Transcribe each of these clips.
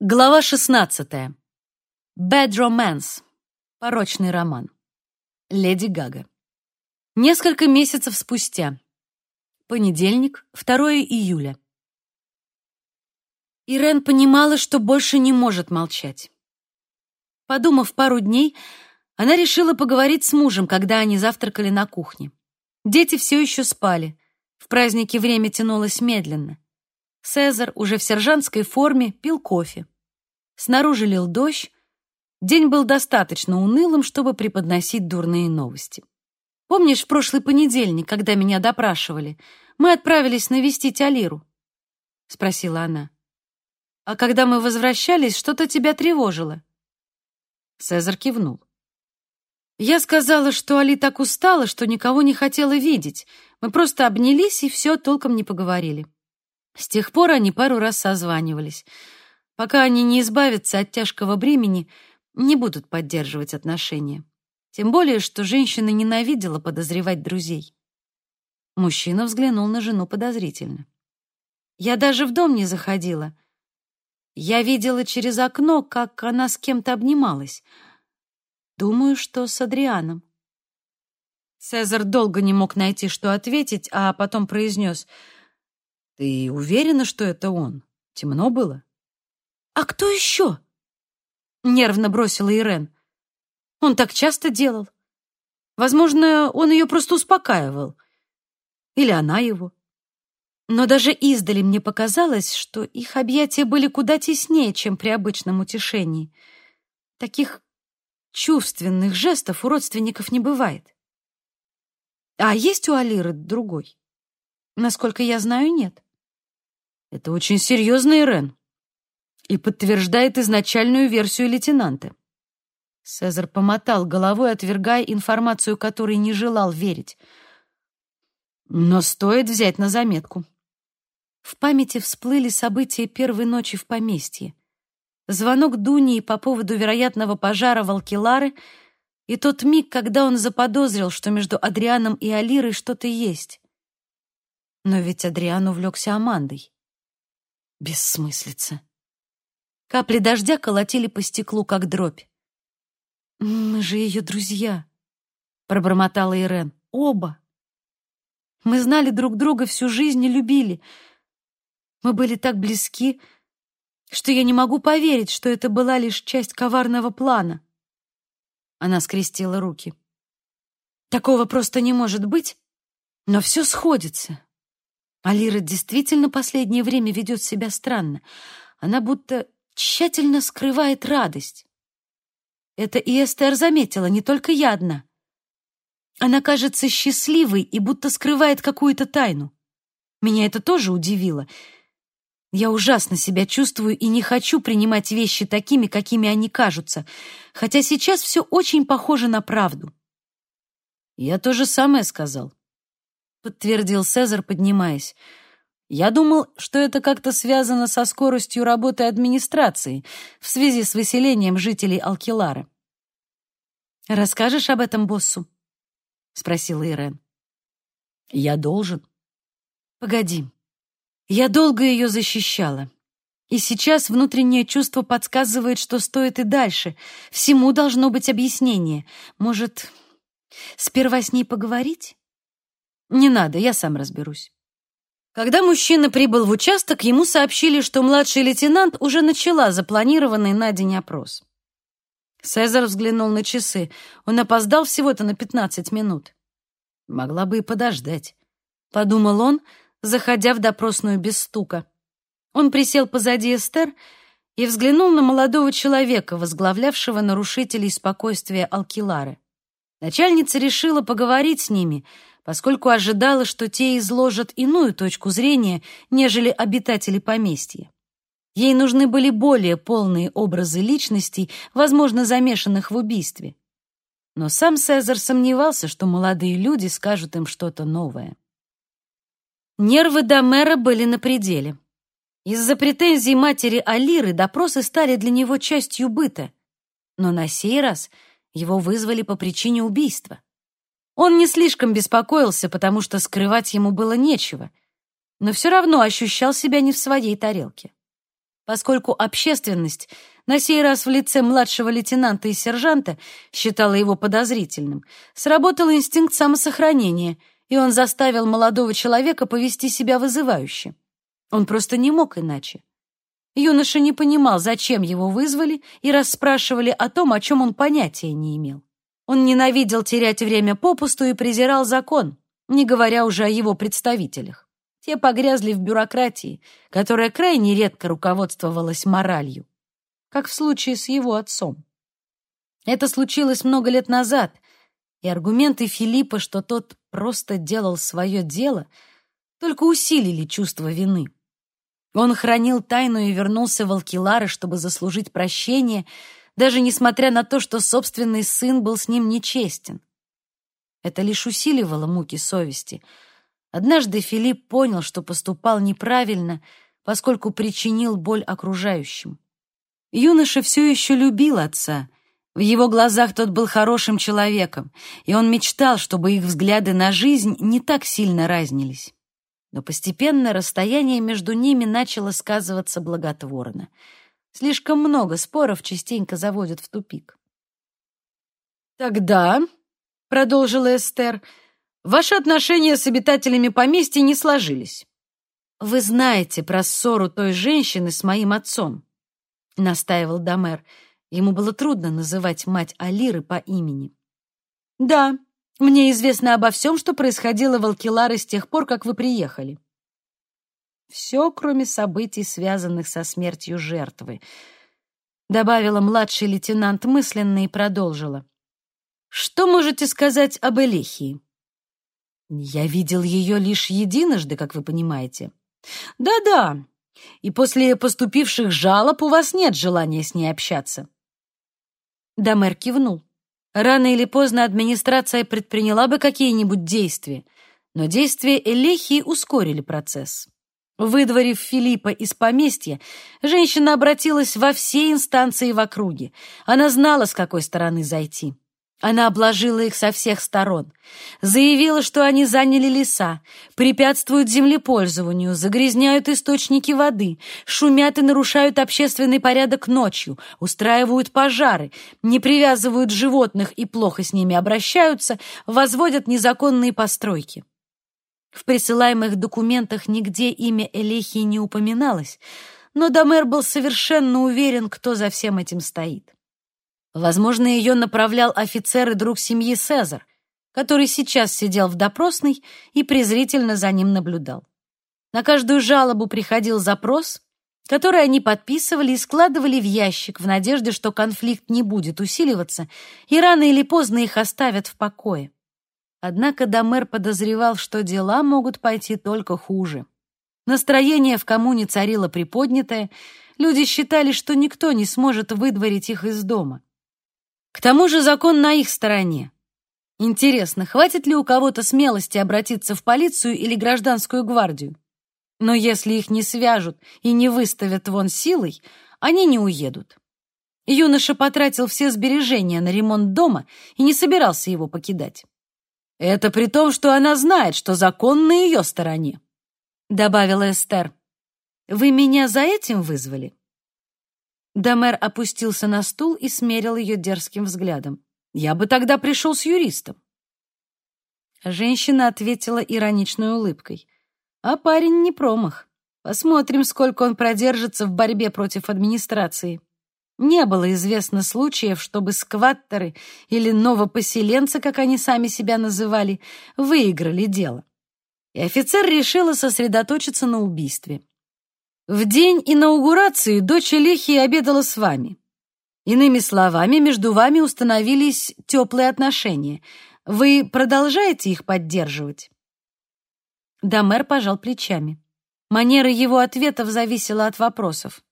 Глава 16. Bad Romance. Порочный роман. Леди Гага. Несколько месяцев спустя. Понедельник, 2 июля. Ирен понимала, что больше не может молчать. Подумав пару дней, она решила поговорить с мужем, когда они завтракали на кухне. Дети все еще спали. В празднике время тянулось медленно. Цезарь уже в сержантской форме пил кофе. Снаружи лил дождь. День был достаточно унылым, чтобы преподносить дурные новости. Помнишь в прошлый понедельник, когда меня допрашивали, мы отправились навестить Алиру? спросила она. А когда мы возвращались, что-то тебя тревожило. Цезарь кивнул. Я сказала, что Али так устала, что никого не хотела видеть. Мы просто обнялись и все толком не поговорили. С тех пор они пару раз созванивались. Пока они не избавятся от тяжкого бремени, не будут поддерживать отношения. Тем более, что женщина ненавидела подозревать друзей. Мужчина взглянул на жену подозрительно. «Я даже в дом не заходила. Я видела через окно, как она с кем-то обнималась. Думаю, что с Адрианом». Цезарь долго не мог найти, что ответить, а потом произнес — ты уверена, что это он? Темно было? А кто еще? Нервно бросила Ирен. Он так часто делал. Возможно, он ее просто успокаивал. Или она его. Но даже издали мне показалось, что их объятия были куда теснее, чем при обычном утешении. Таких чувственных жестов у родственников не бывает. А есть у Алиры другой? Насколько я знаю, нет. Это очень серьезно, Ирен, и подтверждает изначальную версию лейтенанта. Цезарь помотал головой, отвергая информацию, которой не желал верить. Но стоит взять на заметку. В памяти всплыли события первой ночи в поместье. Звонок Дунии по поводу вероятного пожара в Алкилары и тот миг, когда он заподозрил, что между Адрианом и Алирой что-то есть. Но ведь Адриан увлекся Амандой. Бессмыслица. Капли дождя колотили по стеклу, как дробь. «Мы же ее друзья», — пробормотала Ирен. «Оба. Мы знали друг друга всю жизнь и любили. Мы были так близки, что я не могу поверить, что это была лишь часть коварного плана». Она скрестила руки. «Такого просто не может быть, но все сходится. Алира действительно последнее время ведет себя странно. Она будто тщательно скрывает радость. Это и Эстер заметила, не только я одна. Она кажется счастливой и будто скрывает какую-то тайну. Меня это тоже удивило. Я ужасно себя чувствую и не хочу принимать вещи такими, какими они кажутся, хотя сейчас все очень похоже на правду. Я то же самое сказал подтвердил Цезарь, поднимаясь. Я думал, что это как-то связано со скоростью работы администрации в связи с выселением жителей Алкилары. «Расскажешь об этом боссу?» — спросила Ирен. «Я должен». «Погоди. Я долго ее защищала. И сейчас внутреннее чувство подсказывает, что стоит и дальше. Всему должно быть объяснение. Может, сперва с ней поговорить?» «Не надо, я сам разберусь». Когда мужчина прибыл в участок, ему сообщили, что младший лейтенант уже начала запланированный на день опрос. Цезарь взглянул на часы. Он опоздал всего-то на пятнадцать минут. «Могла бы и подождать», — подумал он, заходя в допросную без стука. Он присел позади Эстер и взглянул на молодого человека, возглавлявшего нарушителей спокойствия Алкилары. Начальница решила поговорить с ними, поскольку ожидала, что те изложат иную точку зрения, нежели обитатели поместья. Ей нужны были более полные образы личностей, возможно, замешанных в убийстве. Но сам Цезарь сомневался, что молодые люди скажут им что-то новое. Нервы Домера были на пределе. Из-за претензий матери Алиры допросы стали для него частью быта. Но на сей раз его вызвали по причине убийства. Он не слишком беспокоился, потому что скрывать ему было нечего, но все равно ощущал себя не в своей тарелке. поскольку общественность, на сей раз в лице младшего лейтенанта и сержанта, считала его подозрительным, сработал инстинкт самосохранения, и он заставил молодого человека повести себя вызывающе. Он просто не мог иначе. Юноша не понимал, зачем его вызвали и расспрашивали о том, о чем он понятия не имел. Он ненавидел терять время попусту и презирал закон, не говоря уже о его представителях. Те погрязли в бюрократии, которая крайне редко руководствовалась моралью, как в случае с его отцом. Это случилось много лет назад, и аргументы Филиппа, что тот просто делал свое дело, только усилили чувство вины. Он хранил тайну и вернулся в Алкилары, чтобы заслужить прощение, даже несмотря на то, что собственный сын был с ним нечестен. Это лишь усиливало муки совести — Однажды Филипп понял, что поступал неправильно, поскольку причинил боль окружающим. Юноша все еще любил отца. В его глазах тот был хорошим человеком, и он мечтал, чтобы их взгляды на жизнь не так сильно разнились. Но постепенно расстояние между ними начало сказываться благотворно. Слишком много споров частенько заводят в тупик. «Тогда», — продолжила Эстер, — Ваши отношения с обитателями поместья не сложились. Вы знаете про ссору той женщины с моим отцом, настаивал Дамер. Ему было трудно называть мать Алиры по имени. Да, мне известно обо всем, что происходило в Алкиларе с тех пор, как вы приехали. Все, кроме событий, связанных со смертью жертвы, добавила младший лейтенант мысленно и продолжила. Что можете сказать об Элихии? Я видел ее лишь единожды, как вы понимаете. Да-да, и после поступивших жалоб у вас нет желания с ней общаться. Дамер кивнул. Рано или поздно администрация предприняла бы какие-нибудь действия, но действия Элехии ускорили процесс. Выдворив Филиппа из поместья, женщина обратилась во все инстанции в округе. Она знала, с какой стороны зайти. Она обложила их со всех сторон, заявила, что они заняли леса, препятствуют землепользованию, загрязняют источники воды, шумят и нарушают общественный порядок ночью, устраивают пожары, не привязывают животных и плохо с ними обращаются, возводят незаконные постройки. В присылаемых документах нигде имя Элехии не упоминалось, но Домер был совершенно уверен, кто за всем этим стоит. Возможно, ее направлял офицер и друг семьи Цезар, который сейчас сидел в допросной и презрительно за ним наблюдал. На каждую жалобу приходил запрос, который они подписывали и складывали в ящик в надежде, что конфликт не будет усиливаться, и рано или поздно их оставят в покое. Однако Домер подозревал, что дела могут пойти только хуже. Настроение в коммуне царило приподнятое, люди считали, что никто не сможет выдворить их из дома. К тому же закон на их стороне. Интересно, хватит ли у кого-то смелости обратиться в полицию или гражданскую гвардию? Но если их не свяжут и не выставят вон силой, они не уедут. Юноша потратил все сбережения на ремонт дома и не собирался его покидать. Это при том, что она знает, что закон на ее стороне, добавила Эстер. Вы меня за этим вызвали? Домер опустился на стул и смерил ее дерзким взглядом. «Я бы тогда пришел с юристом». Женщина ответила ироничной улыбкой. «А парень не промах. Посмотрим, сколько он продержится в борьбе против администрации». Не было известно случаев, чтобы скваттеры или новопоселенцы, как они сами себя называли, выиграли дело. И офицер решила сосредоточиться на убийстве. В день инаугурации дочь Лехи обедала с вами. Иными словами, между вами установились теплые отношения. Вы продолжаете их поддерживать?» Дамер пожал плечами. Манера его ответов зависела от вопросов.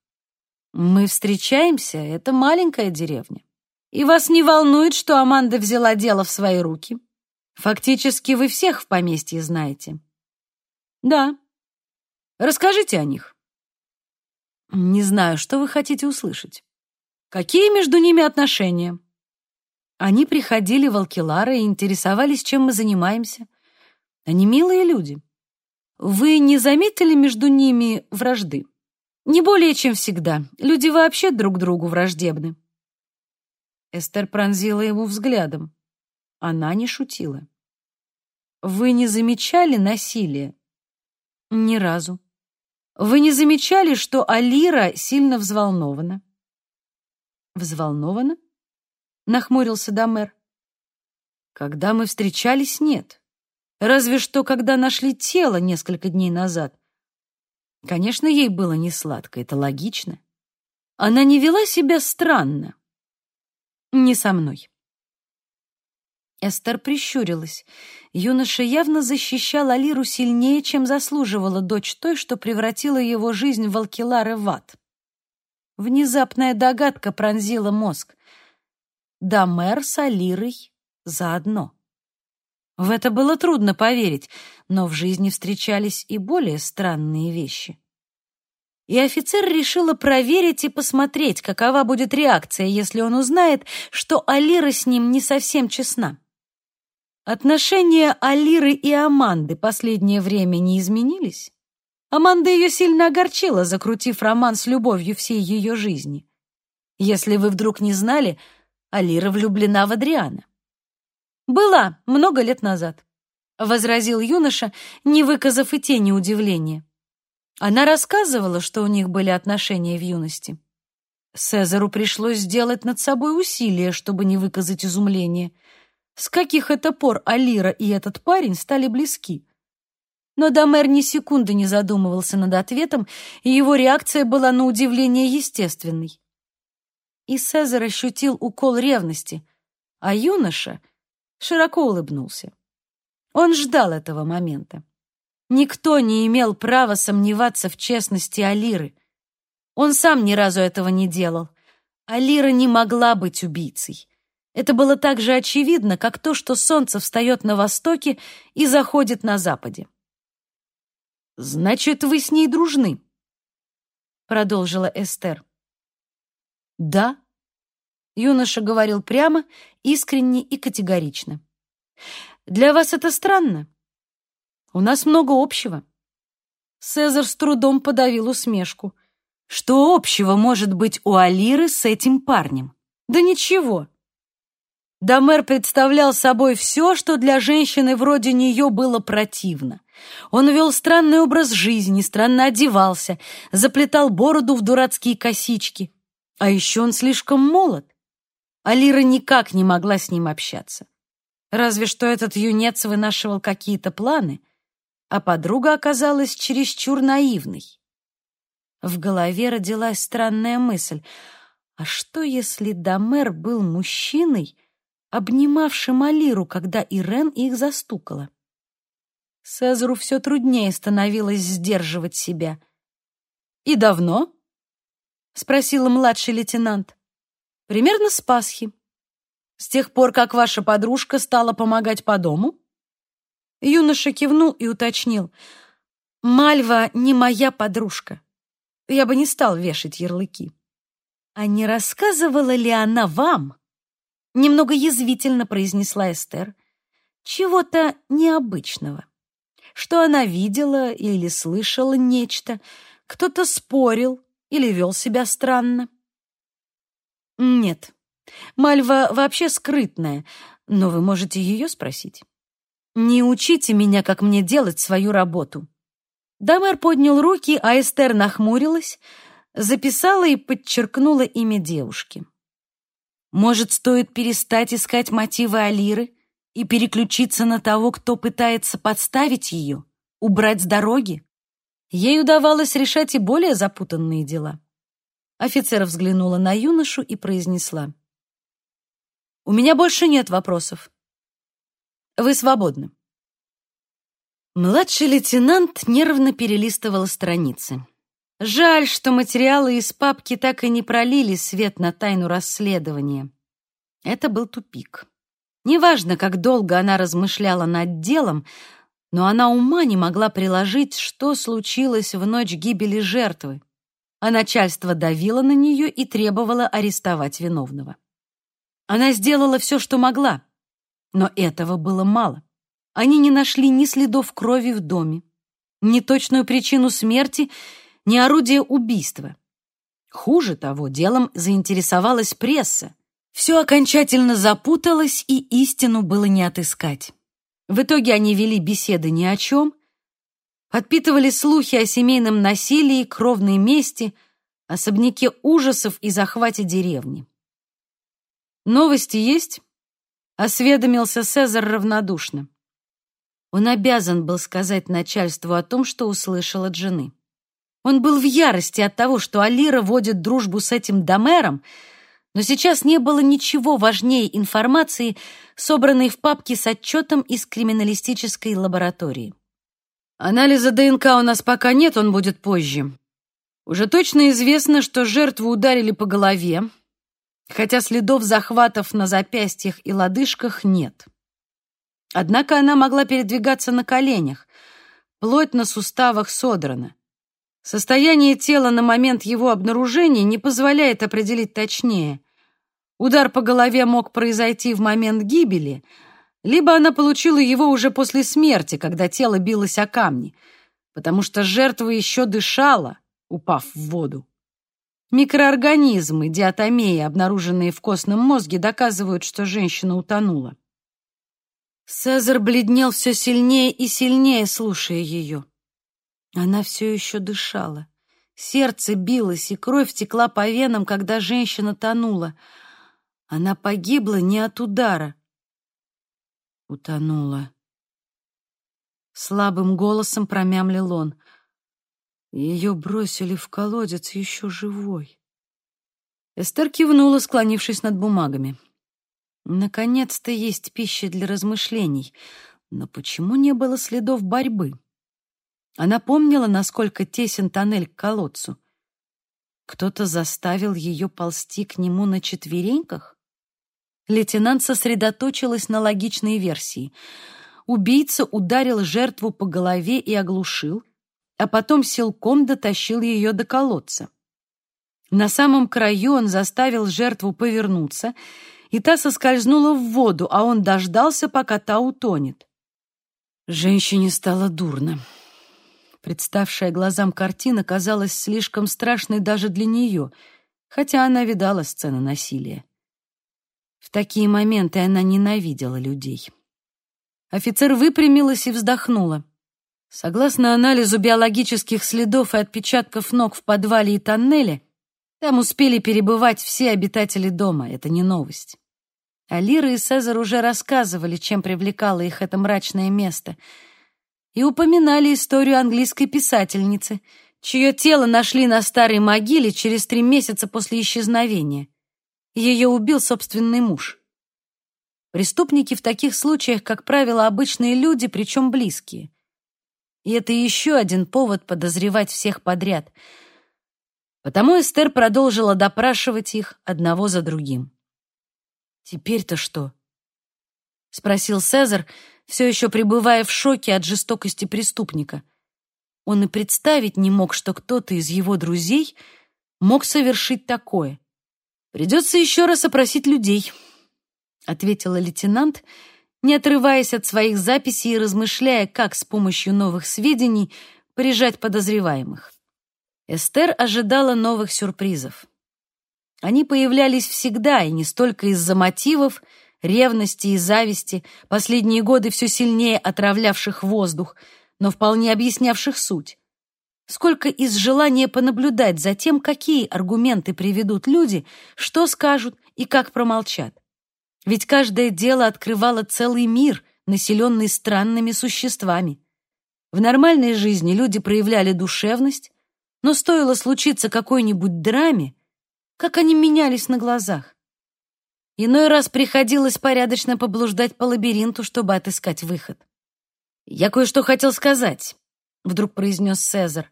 «Мы встречаемся, это маленькая деревня. И вас не волнует, что Аманда взяла дело в свои руки? Фактически вы всех в поместье знаете». «Да. Расскажите о них». Не знаю, что вы хотите услышать. Какие между ними отношения? Они приходили в Алкилара и интересовались, чем мы занимаемся. Они милые люди. Вы не заметили между ними вражды? Не более, чем всегда. Люди вообще друг другу враждебны. Эстер пронзила ему взглядом. Она не шутила. Вы не замечали насилия? Ни разу. Вы не замечали, что Алира сильно взволнована? Взволнована? Нахмурился Дамер. Когда мы встречались, нет. Разве что, когда нашли тело несколько дней назад. Конечно, ей было не сладко, это логично. Она не вела себя странно. Не со мной. Эстер прищурилась. Юноша явно защищал Алиру сильнее, чем заслуживала дочь той, что превратила его жизнь в Алкилары в ад. Внезапная догадка пронзила мозг. Да мэр с Алирой заодно. В это было трудно поверить, но в жизни встречались и более странные вещи. И офицер решила проверить и посмотреть, какова будет реакция, если он узнает, что Алира с ним не совсем честна. Отношения Алиры и Аманды последнее время не изменились. Аманда ее сильно огорчила, закрутив роман с любовью всей ее жизни. Если вы вдруг не знали, Алира влюблена в Адриана. «Была много лет назад», — возразил юноша, не выказав и тени удивления. Она рассказывала, что у них были отношения в юности. Цезару пришлось сделать над собой усилие, чтобы не выказать изумление. С каких это пор Алира и этот парень стали близки? Но Домер ни секунды не задумывался над ответом, и его реакция была на удивление естественной. И Цезарь ощутил укол ревности, а юноша — широко улыбнулся. Он ждал этого момента. Никто не имел права сомневаться в честности Алиры. Он сам ни разу этого не делал. Алира не могла быть убийцей. Это было так же очевидно, как то, что солнце встает на востоке и заходит на западе. «Значит, вы с ней дружны?» — продолжила Эстер. «Да», Юноша говорил прямо, искренне и категорично. «Для вас это странно? У нас много общего». Цезарь с трудом подавил усмешку. «Что общего может быть у Алиры с этим парнем? Да ничего». Домер представлял собой все, что для женщины вроде нее было противно. Он вел странный образ жизни, странно одевался, заплетал бороду в дурацкие косички. А еще он слишком молод. Алира никак не могла с ним общаться. Разве что этот юнец вынашивал какие-то планы, а подруга оказалась чересчур наивной. В голове родилась странная мысль. А что, если Дамер был мужчиной, обнимавшим Алиру, когда Ирен их застукала? Цезару все труднее становилось сдерживать себя. «И давно?» — спросила младший лейтенант. Примерно с Пасхи. С тех пор, как ваша подружка стала помогать по дому? Юноша кивнул и уточнил. Мальва не моя подружка. Я бы не стал вешать ярлыки. А не рассказывала ли она вам? Немного язвительно произнесла Эстер. Чего-то необычного. Что она видела или слышала нечто. Кто-то спорил или вел себя странно. Нет. Мальва вообще скрытная, но вы можете ее спросить. Не учите меня, как мне делать свою работу. Дамер поднял руки, а Эстер нахмурилась, записала и подчеркнула имя девушки. Может, стоит перестать искать мотивы Алиры и переключиться на того, кто пытается подставить ее, убрать с дороги? Ей удавалось решать и более запутанные дела. Офицер взглянула на юношу и произнесла. «У меня больше нет вопросов. Вы свободны». Младший лейтенант нервно перелистывал страницы. Жаль, что материалы из папки так и не пролили свет на тайну расследования. Это был тупик. Неважно, как долго она размышляла над делом, но она ума не могла приложить, что случилось в ночь гибели жертвы а начальство давило на нее и требовало арестовать виновного. Она сделала все, что могла, но этого было мало. Они не нашли ни следов крови в доме, ни точную причину смерти, не орудие убийства. Хуже того, делом заинтересовалась пресса. Все окончательно запуталось, и истину было не отыскать. В итоге они вели беседы ни о чем, подпитывали слухи о семейном насилии, кровной мести, особняке ужасов и захвате деревни. «Новости есть?» — осведомился Цезарь равнодушно. Он обязан был сказать начальству о том, что услышал от жены. Он был в ярости от того, что Алира водит дружбу с этим Домером, но сейчас не было ничего важнее информации, собранной в папке с отчетом из криминалистической лаборатории. Анализа ДНК у нас пока нет, он будет позже. Уже точно известно, что жертву ударили по голове, хотя следов захватов на запястьях и лодыжках нет. Однако она могла передвигаться на коленях, плоть на суставах содрана. Состояние тела на момент его обнаружения не позволяет определить точнее. Удар по голове мог произойти в момент гибели, либо она получила его уже после смерти, когда тело билось о камни, потому что жертва еще дышала, упав в воду. Микроорганизмы, диатомеи, обнаруженные в костном мозге, доказывают, что женщина утонула. Цезарь бледнел все сильнее и сильнее, слушая ее. Она все еще дышала. Сердце билось, и кровь текла по венам, когда женщина тонула. Она погибла не от удара. Утонула. Слабым голосом промямлил он. Ее бросили в колодец еще живой. Эстер кивнула, склонившись над бумагами. Наконец-то есть пища для размышлений. Но почему не было следов борьбы? Она помнила, насколько тесен тоннель к колодцу. Кто-то заставил ее ползти к нему на четвереньках? Лейтенант сосредоточилась на логичной версии. Убийца ударил жертву по голове и оглушил, а потом силком дотащил ее до колодца. На самом краю он заставил жертву повернуться, и та соскользнула в воду, а он дождался, пока та утонет. Женщине стало дурно. Представшая глазам картина казалась слишком страшной даже для нее, хотя она видала сцены насилия. В такие моменты она ненавидела людей. Офицер выпрямилась и вздохнула. Согласно анализу биологических следов и отпечатков ног в подвале и тоннеле, там успели перебывать все обитатели дома, это не новость. А Лира и Цезарь уже рассказывали, чем привлекало их это мрачное место — и упоминали историю английской писательницы, чье тело нашли на старой могиле через три месяца после исчезновения. Ее убил собственный муж. Преступники в таких случаях, как правило, обычные люди, причем близкие. И это еще один повод подозревать всех подряд. Потому Эстер продолжила допрашивать их одного за другим. «Теперь-то что?» — спросил Цезарь, все еще пребывая в шоке от жестокости преступника. Он и представить не мог, что кто-то из его друзей мог совершить такое. «Придется еще раз опросить людей», — ответила лейтенант, не отрываясь от своих записей и размышляя, как с помощью новых сведений прижать подозреваемых. Эстер ожидала новых сюрпризов. Они появлялись всегда, и не столько из-за мотивов, ревности и зависти, последние годы все сильнее отравлявших воздух, но вполне объяснявших суть. Сколько из желания понаблюдать за тем, какие аргументы приведут люди, что скажут и как промолчат. Ведь каждое дело открывало целый мир, населенный странными существами. В нормальной жизни люди проявляли душевность, но стоило случиться какой-нибудь драме, как они менялись на глазах. Иной раз приходилось порядочно поблуждать по лабиринту, чтобы отыскать выход. «Я кое-что хотел сказать», — вдруг произнес Цезарь.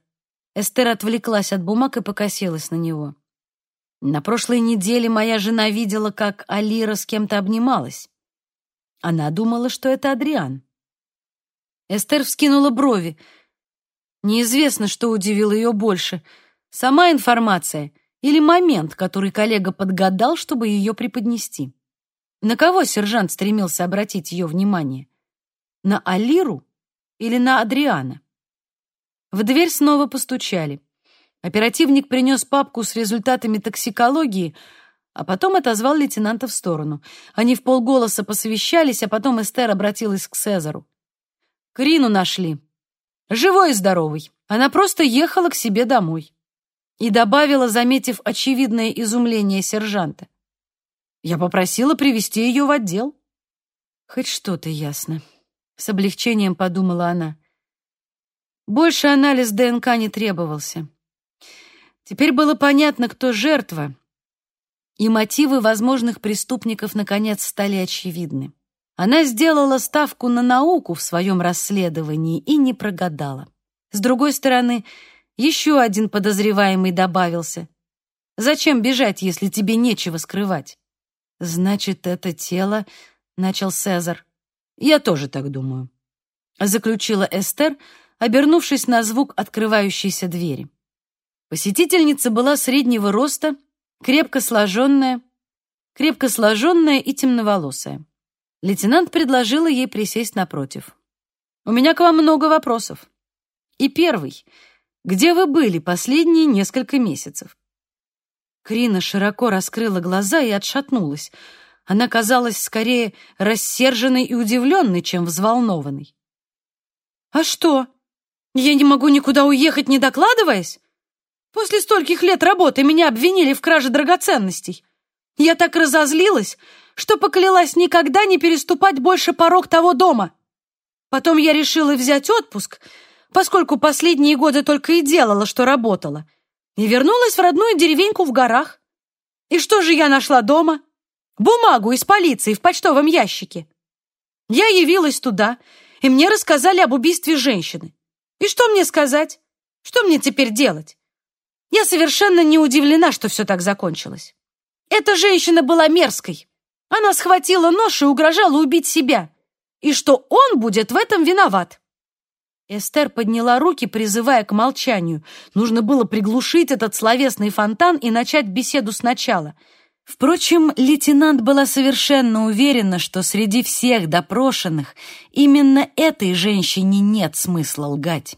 Эстер отвлеклась от бумаг и покосилась на него. «На прошлой неделе моя жена видела, как Алира с кем-то обнималась. Она думала, что это Адриан». Эстер вскинула брови. Неизвестно, что удивило ее больше. Сама информация или момент, который коллега подгадал, чтобы ее преподнести. На кого сержант стремился обратить ее внимание? На Алиру или на Адриана? В дверь снова постучали. Оперативник принес папку с результатами токсикологии, а потом отозвал лейтенанта в сторону. Они в полголоса посовещались, а потом Эстер обратилась к Цезару. «Крину нашли. Живой и здоровый. Она просто ехала к себе домой». И добавила, заметив очевидное изумление сержанта. «Я попросила привести ее в отдел». «Хоть что-то ясно», — с облегчением подумала она. Больше анализ ДНК не требовался. Теперь было понятно, кто жертва, и мотивы возможных преступников наконец стали очевидны. Она сделала ставку на науку в своем расследовании и не прогадала. С другой стороны, еще один подозреваемый добавился. Зачем бежать, если тебе нечего скрывать? Значит, это тело, начал Цезар. Я тоже так думаю, заключила Эстер, обернувшись на звук открывающейся двери. Посетительница была среднего роста, крепко сложенная, крепко сложенная и темноволосая. Лейтенант предложила ей присесть напротив. «У меня к вам много вопросов. И первый. Где вы были последние несколько месяцев?» Крина широко раскрыла глаза и отшатнулась. Она казалась скорее рассерженной и удивленной, чем взволнованной. «А что? Я не могу никуда уехать, не докладываясь?» После стольких лет работы меня обвинили в краже драгоценностей. Я так разозлилась, что поклялась никогда не переступать больше порог того дома. Потом я решила взять отпуск, поскольку последние годы только и делала, что работала, и вернулась в родную деревеньку в горах. И что же я нашла дома? Бумагу из полиции в почтовом ящике. Я явилась туда, и мне рассказали об убийстве женщины. И что мне сказать? Что мне теперь делать? Я совершенно не удивлена, что все так закончилось. Эта женщина была мерзкой. Она схватила нож и угрожала убить себя. И что он будет в этом виноват. Эстер подняла руки, призывая к молчанию. Нужно было приглушить этот словесный фонтан и начать беседу сначала. Впрочем, лейтенант была совершенно уверена, что среди всех допрошенных именно этой женщине нет смысла лгать.